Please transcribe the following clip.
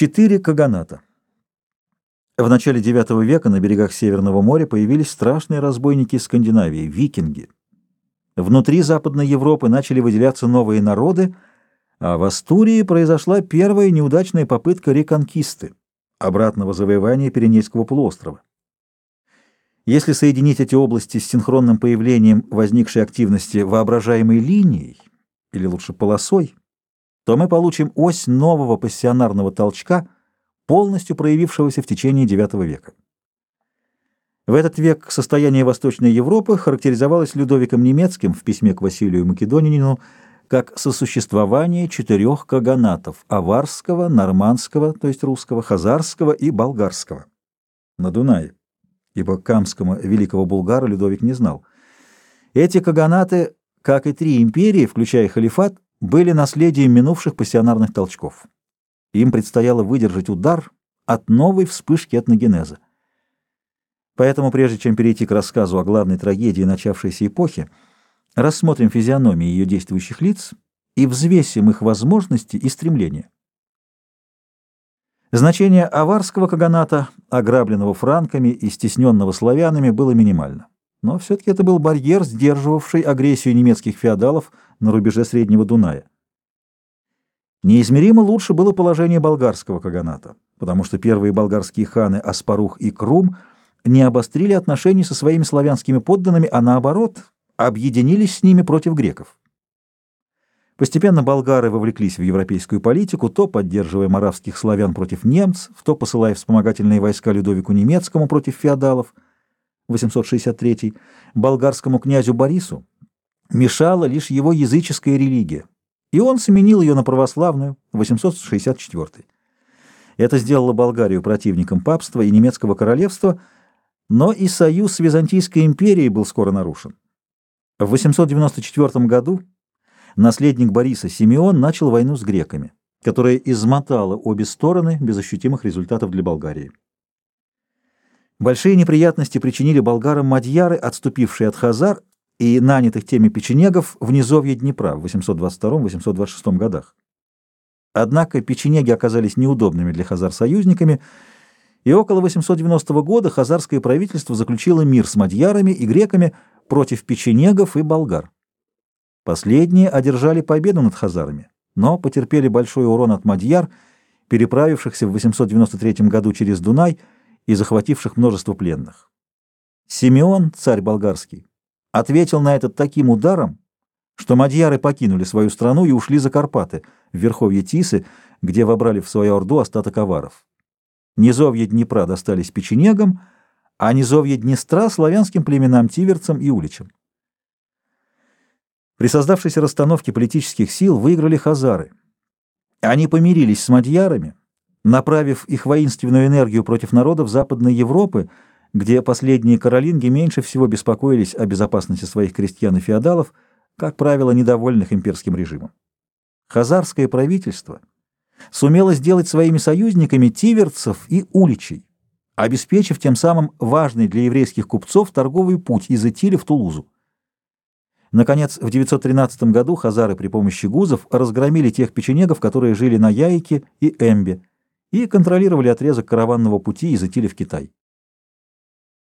Четыре каганата. В начале IX века на берегах Северного моря появились страшные разбойники из Скандинавии – викинги. Внутри Западной Европы начали выделяться новые народы, а в Астурии произошла первая неудачная попытка реконкисты – обратного завоевания Пиренейского полуострова. Если соединить эти области с синхронным появлением возникшей активности воображаемой линией, или лучше полосой, то мы получим ось нового пассионарного толчка, полностью проявившегося в течение IX века. В этот век состояние Восточной Европы характеризовалось Людовиком Немецким в письме к Василию Македонянину как сосуществование четырех каганатов – аварского, нормандского, то есть русского, хазарского и болгарского на Дунае, ибо камского великого булгара Людовик не знал. Эти каганаты, как и три империи, включая халифат, были наследием минувших пассионарных толчков. Им предстояло выдержать удар от новой вспышки этногенеза. Поэтому, прежде чем перейти к рассказу о главной трагедии начавшейся эпохи, рассмотрим физиономии ее действующих лиц и взвесим их возможности и стремления. Значение аварского каганата, ограбленного франками и стесненного славянами, было минимально. Но все-таки это был барьер, сдерживавший агрессию немецких феодалов на рубеже Среднего Дуная. Неизмеримо лучше было положение болгарского каганата, потому что первые болгарские ханы Аспарух и Крум не обострили отношения со своими славянскими подданными, а наоборот, объединились с ними против греков. Постепенно болгары вовлеклись в европейскую политику, то поддерживая моравских славян против немцев, то посылая вспомогательные войска Людовику Немецкому против феодалов, 863 болгарскому князю Борису мешала лишь его языческая религия, и он сменил ее на православную, 864 Это сделало Болгарию противником папства и немецкого королевства, но и союз с Византийской империей был скоро нарушен. В 894 году наследник Бориса Симеон начал войну с греками, которая измотала обе стороны без ощутимых результатов для Болгарии. Большие неприятности причинили болгарам мадьяры, отступившие от хазар и нанятых теми печенегов в низовье Днепра в 822-826 годах. Однако печенеги оказались неудобными для хазар союзниками, и около 890 года хазарское правительство заключило мир с мадьярами и греками против печенегов и болгар. Последние одержали победу над хазарами, но потерпели большой урон от мадьяр, переправившихся в 893 году через Дунай и захвативших множество пленных. Симеон, царь болгарский, ответил на это таким ударом, что мадьяры покинули свою страну и ушли за Карпаты, в верховье Тисы, где вобрали в свою орду остаток аваров. Низовья Днепра достались печенегам, а низовья Днестра — славянским племенам Тиверцам и Уличам. При создавшейся расстановке политических сил выиграли хазары. Они помирились с мадьярами, направив их воинственную энергию против народов Западной Европы, где последние каролинги меньше всего беспокоились о безопасности своих крестьян и феодалов, как правило, недовольных имперским режимом. Хазарское правительство сумело сделать своими союзниками тиверцев и уличей, обеспечив тем самым важный для еврейских купцов торговый путь из Итили в Тулузу. Наконец, в 913 году хазары при помощи гузов разгромили тех печенегов, которые жили на Яйке и Эмбе, и контролировали отрезок караванного пути из Итили в Китай.